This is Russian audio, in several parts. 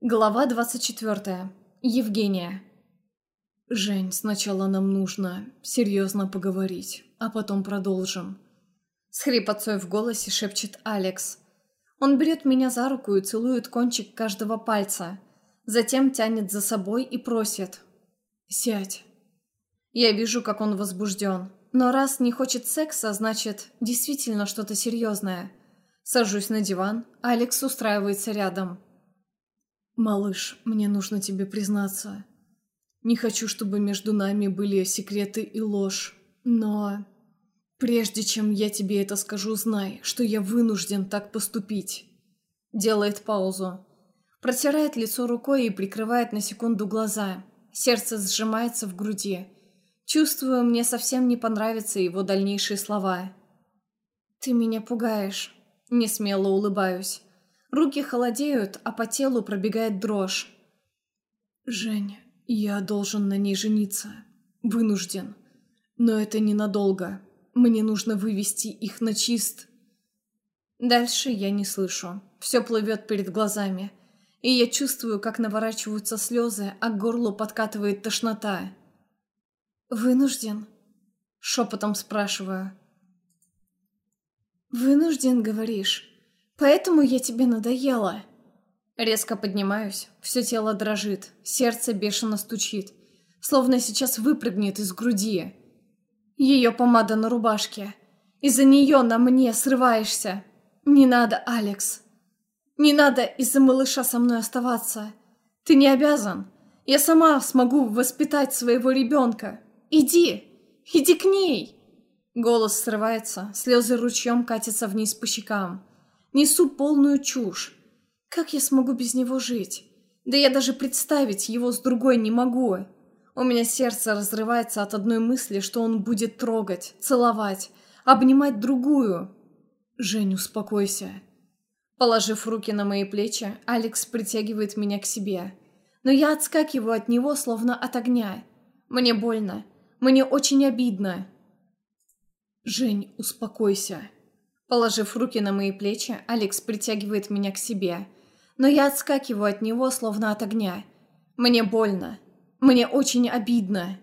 Глава 24. Евгения. «Жень, сначала нам нужно серьезно поговорить, а потом продолжим». С хрипотцой в голосе шепчет Алекс. Он берет меня за руку и целует кончик каждого пальца. Затем тянет за собой и просит. «Сядь». Я вижу, как он возбужден. Но раз не хочет секса, значит, действительно что-то серьезное. Сажусь на диван, Алекс устраивается рядом. «Малыш, мне нужно тебе признаться. Не хочу, чтобы между нами были секреты и ложь, но... Прежде чем я тебе это скажу, знай, что я вынужден так поступить». Делает паузу. Протирает лицо рукой и прикрывает на секунду глаза. Сердце сжимается в груди. Чувствую, мне совсем не понравятся его дальнейшие слова. «Ты меня пугаешь», — несмело улыбаюсь. Руки холодеют, а по телу пробегает дрожь. «Жень, я должен на ней жениться. Вынужден. Но это ненадолго. Мне нужно вывести их на чист». Дальше я не слышу. Все плывет перед глазами. И я чувствую, как наворачиваются слезы, а к горлу подкатывает тошнота. «Вынужден?» Шепотом спрашиваю. «Вынужден, говоришь? Поэтому я тебе надоела?» Резко поднимаюсь, все тело дрожит, сердце бешено стучит, словно сейчас выпрыгнет из груди. Ее помада на рубашке. Из-за нее на мне срываешься. Не надо, Алекс. Не надо из-за малыша со мной оставаться. Ты не обязан. Я сама смогу воспитать своего ребенка. Иди, иди к ней!» Голос срывается, слезы ручьем катятся вниз по щекам. Несу полную чушь. Как я смогу без него жить? Да я даже представить его с другой не могу. У меня сердце разрывается от одной мысли, что он будет трогать, целовать, обнимать другую. Жень, успокойся. Положив руки на мои плечи, Алекс притягивает меня к себе. Но я отскакиваю от него, словно от огня. Мне больно. Мне очень обидно. Жень, успокойся. Положив руки на мои плечи, Алекс притягивает меня к себе. Но я отскакиваю от него, словно от огня. Мне больно. Мне очень обидно.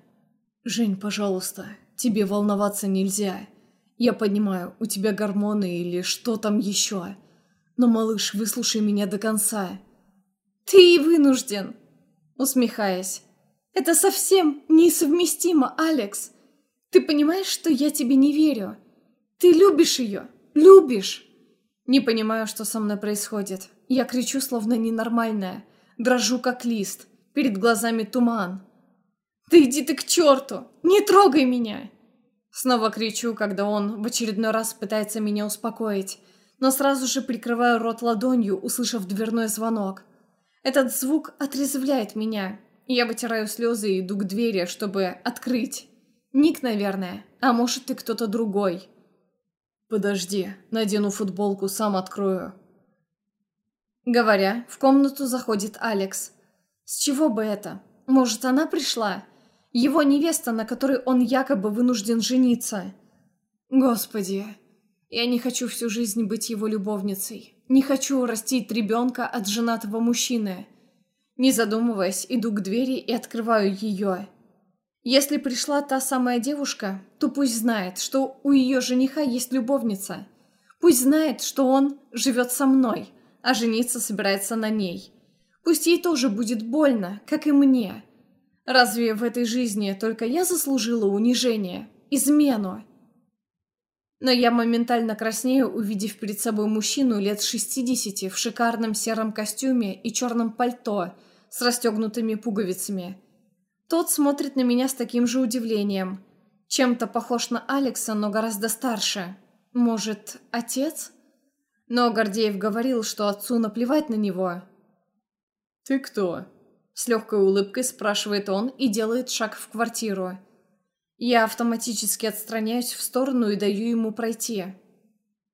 Жень, пожалуйста, тебе волноваться нельзя. Я понимаю, у тебя гормоны или что там еще. Но, малыш, выслушай меня до конца. Ты и вынужден. Усмехаясь. Это совсем несовместимо, Алекс. Ты понимаешь, что я тебе не верю? Ты любишь ее, любишь. Не понимаю, что со мной происходит. Я кричу, словно ненормальная. Дрожу, как лист. Перед глазами туман. Да иди ты к черту! Не трогай меня! Снова кричу, когда он в очередной раз пытается меня успокоить, но сразу же прикрываю рот ладонью, услышав дверной звонок. Этот звук отрезвляет меня, я вытираю слезы и иду к двери, чтобы открыть. Ник, наверное, а может и кто-то другой. «Подожди, надену футболку, сам открою». Говоря, в комнату заходит Алекс. С чего бы это? Может, она пришла? Его невеста, на которой он якобы вынужден жениться. Господи, я не хочу всю жизнь быть его любовницей. Не хочу растить ребенка от женатого мужчины. Не задумываясь, иду к двери и открываю ее. Если пришла та самая девушка, то пусть знает, что у ее жениха есть любовница. Пусть знает, что он живет со мной, а жениться собирается на ней. Пусть ей тоже будет больно, как и мне. Разве в этой жизни только я заслужила унижение, измену? Но я моментально краснею, увидев перед собой мужчину лет 60 в шикарном сером костюме и черном пальто – с расстегнутыми пуговицами. Тот смотрит на меня с таким же удивлением. Чем-то похож на Алекса, но гораздо старше. Может, отец? Но Гордеев говорил, что отцу наплевать на него. «Ты кто?» С легкой улыбкой спрашивает он и делает шаг в квартиру. Я автоматически отстраняюсь в сторону и даю ему пройти.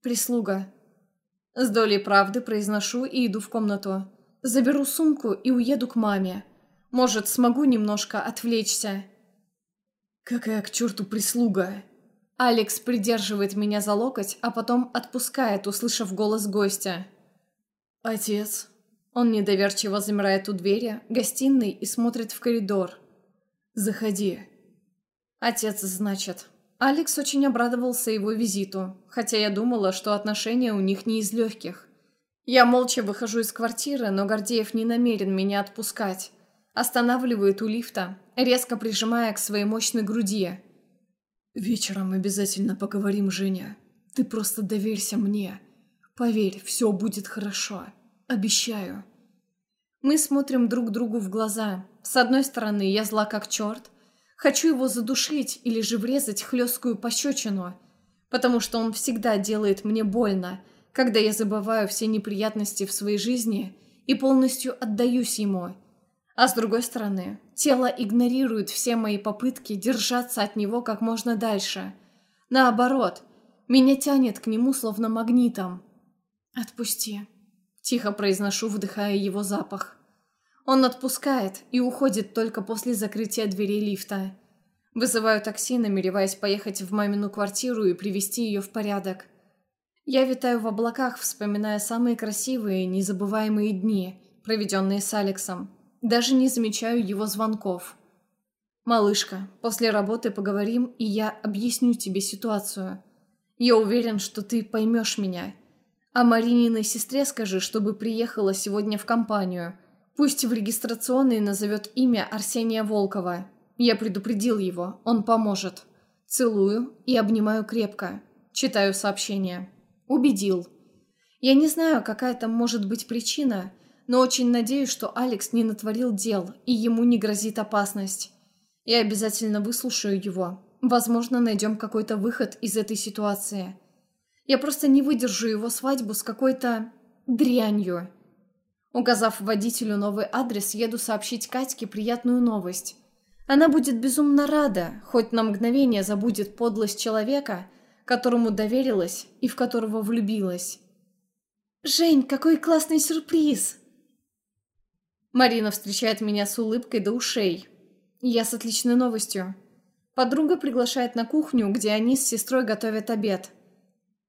Прислуга. С долей правды произношу и иду в комнату. Заберу сумку и уеду к маме. Может, смогу немножко отвлечься. Какая к черту прислуга? Алекс придерживает меня за локоть, а потом отпускает, услышав голос гостя. «Отец?» Он недоверчиво замирает у двери, гостиной и смотрит в коридор. «Заходи». Отец, значит. Алекс очень обрадовался его визиту, хотя я думала, что отношения у них не из легких. Я молча выхожу из квартиры, но Гордеев не намерен меня отпускать. Останавливает у лифта, резко прижимая к своей мощной груди. «Вечером обязательно поговорим, Женя. Ты просто доверься мне. Поверь, все будет хорошо. Обещаю». Мы смотрим друг другу в глаза. С одной стороны, я зла как черт. Хочу его задушить или же врезать хлесткую пощечину, потому что он всегда делает мне больно, когда я забываю все неприятности в своей жизни и полностью отдаюсь ему. А с другой стороны, тело игнорирует все мои попытки держаться от него как можно дальше. Наоборот, меня тянет к нему словно магнитом. «Отпусти», – тихо произношу, вдыхая его запах. Он отпускает и уходит только после закрытия дверей лифта. Вызываю такси, намереваясь поехать в мамину квартиру и привести ее в порядок. Я витаю в облаках, вспоминая самые красивые, незабываемые дни, проведенные с Алексом. Даже не замечаю его звонков. «Малышка, после работы поговорим, и я объясню тебе ситуацию. Я уверен, что ты поймешь меня. А Марининой сестре скажи, чтобы приехала сегодня в компанию. Пусть в регистрационной назовет имя Арсения Волкова. Я предупредил его, он поможет. Целую и обнимаю крепко. Читаю сообщение. Убедил. Я не знаю, какая там может быть причина, но очень надеюсь, что Алекс не натворил дел, и ему не грозит опасность. Я обязательно выслушаю его. Возможно, найдем какой-то выход из этой ситуации. Я просто не выдержу его свадьбу с какой-то... дрянью. Указав водителю новый адрес, еду сообщить Катьке приятную новость. Она будет безумно рада, хоть на мгновение забудет подлость человека, которому доверилась и в которого влюбилась. «Жень, какой классный сюрприз!» Марина встречает меня с улыбкой до ушей. Я с отличной новостью. Подруга приглашает на кухню, где они с сестрой готовят обед.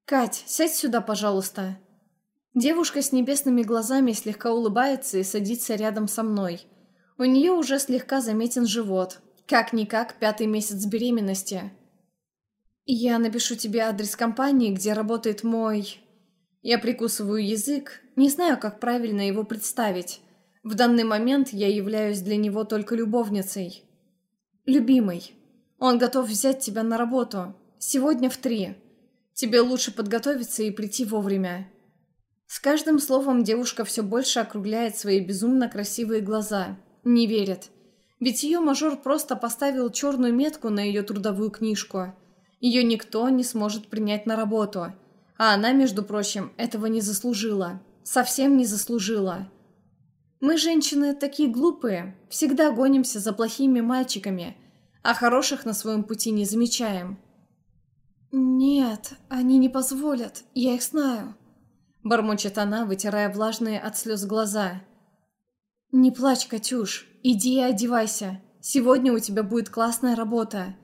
«Кать, сядь сюда, пожалуйста». Девушка с небесными глазами слегка улыбается и садится рядом со мной. У нее уже слегка заметен живот. Как-никак пятый месяц беременности. «Я напишу тебе адрес компании, где работает мой...» Я прикусываю язык, не знаю, как правильно его представить. В данный момент я являюсь для него только любовницей. «Любимый, он готов взять тебя на работу. Сегодня в три. Тебе лучше подготовиться и прийти вовремя». С каждым словом девушка все больше округляет свои безумно красивые глаза. Не верит. Ведь ее мажор просто поставил черную метку на ее трудовую книжку. Ее никто не сможет принять на работу. А она, между прочим, этого не заслужила. Совсем не заслужила. Мы, женщины, такие глупые, всегда гонимся за плохими мальчиками, а хороших на своем пути не замечаем. «Нет, они не позволят, я их знаю», — бормочет она, вытирая влажные от слез глаза. «Не плачь, Катюш, иди и одевайся. Сегодня у тебя будет классная работа».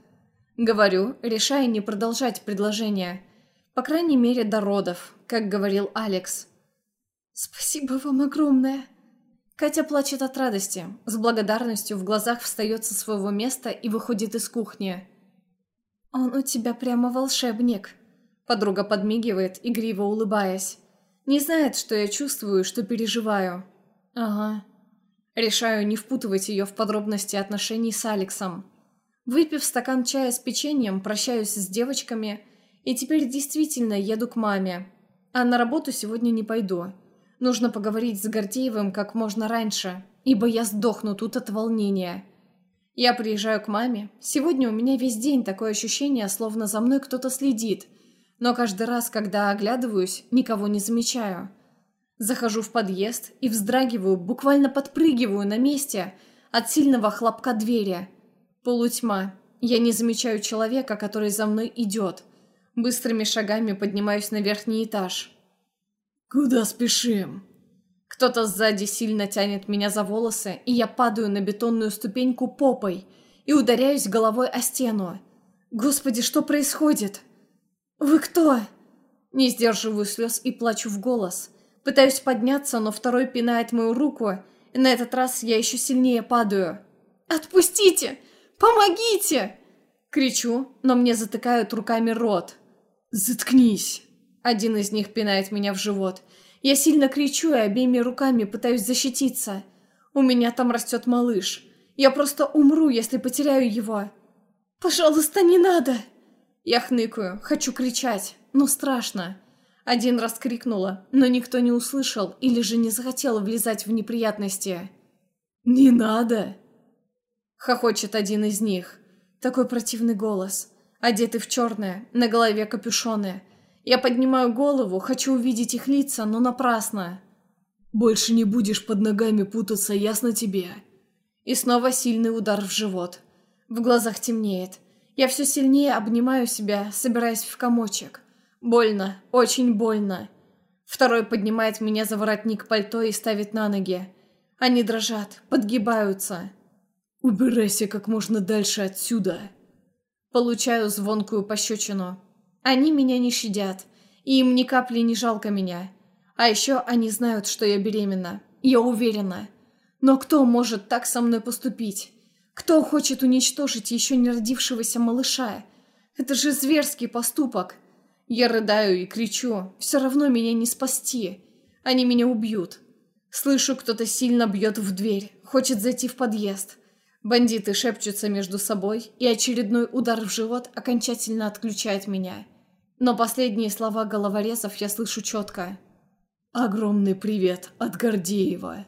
Говорю, решая не продолжать предложение. По крайней мере, до родов, как говорил Алекс. «Спасибо вам огромное!» Катя плачет от радости, с благодарностью в глазах встает со своего места и выходит из кухни. «Он у тебя прямо волшебник», — подруга подмигивает, игриво улыбаясь. Не знает, что я чувствую, что переживаю. Ага. Решаю не впутывать ее в подробности отношений с Алексом. Выпив стакан чая с печеньем, прощаюсь с девочками и теперь действительно еду к маме. А на работу сегодня не пойду. Нужно поговорить с Гордеевым как можно раньше, ибо я сдохну тут от волнения. Я приезжаю к маме. Сегодня у меня весь день такое ощущение, словно за мной кто-то следит – но каждый раз, когда оглядываюсь, никого не замечаю. Захожу в подъезд и вздрагиваю, буквально подпрыгиваю на месте от сильного хлопка двери. Полутьма. Я не замечаю человека, который за мной идет. Быстрыми шагами поднимаюсь на верхний этаж. «Куда спешим?» Кто-то сзади сильно тянет меня за волосы, и я падаю на бетонную ступеньку попой и ударяюсь головой о стену. «Господи, что происходит?» «Вы кто?» Не сдерживаю слез и плачу в голос, Пытаюсь подняться, но второй пинает мою руку, и на этот раз я еще сильнее падаю. «Отпустите! Помогите!» Кричу, но мне затыкают руками рот. «Заткнись!» Один из них пинает меня в живот. Я сильно кричу и обеими руками пытаюсь защититься. У меня там растет малыш. Я просто умру, если потеряю его. «Пожалуйста, не надо!» Я хныкаю, хочу кричать, но страшно. Один раз крикнула, но никто не услышал или же не захотел влезать в неприятности. «Не надо!» Хохочет один из них. Такой противный голос. Одеты в черное, на голове капюшоны. Я поднимаю голову, хочу увидеть их лица, но напрасно. «Больше не будешь под ногами путаться, ясно тебе?» И снова сильный удар в живот. В глазах темнеет. Я все сильнее обнимаю себя, собираясь в комочек. Больно, очень больно. Второй поднимает меня за воротник пальто и ставит на ноги. Они дрожат, подгибаются. «Убирайся как можно дальше отсюда!» Получаю звонкую пощечину. Они меня не щадят, и им ни капли не жалко меня. А еще они знают, что я беременна. Я уверена. Но кто может так со мной поступить? Кто хочет уничтожить еще не родившегося малыша? Это же зверский поступок. Я рыдаю и кричу. Все равно меня не спасти. Они меня убьют. Слышу, кто-то сильно бьет в дверь. Хочет зайти в подъезд. Бандиты шепчутся между собой, и очередной удар в живот окончательно отключает меня. Но последние слова головорезов я слышу четко. «Огромный привет от Гордеева!»